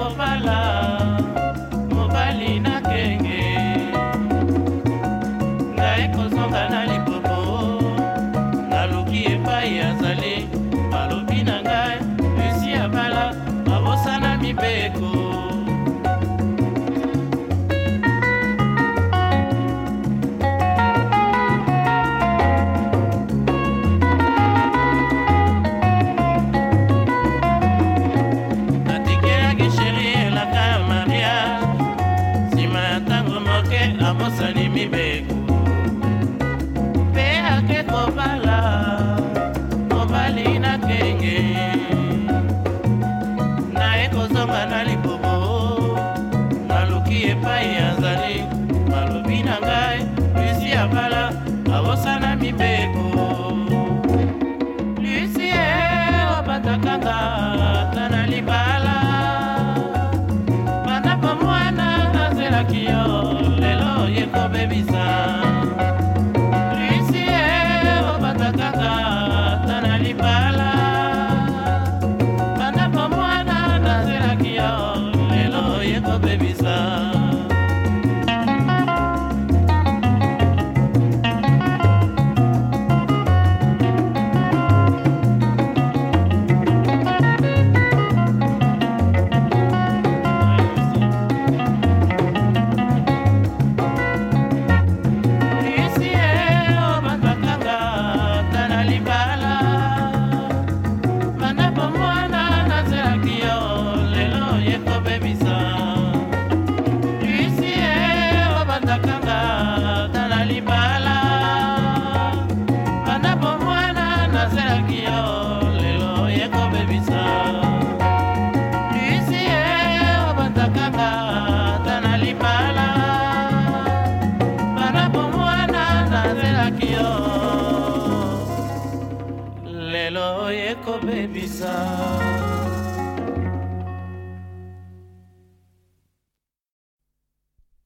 kobala mobali na kenge ngai kozonga na libomo naluki epai azali malobi na ngai esi abala babosana mibeko amosani mibeko mpe ake kobala mobali na kenge naye kozonga na libobo naluki epai azali malobi na ngai lusi abala abosana yekobebisa lusi e eh, obandakanga tala libala banda bomwana nazelaki yo lelo yekobebisa lusi e eh, obandakanga tala libala banda bomwana nazelaki yo lelo yekobebisa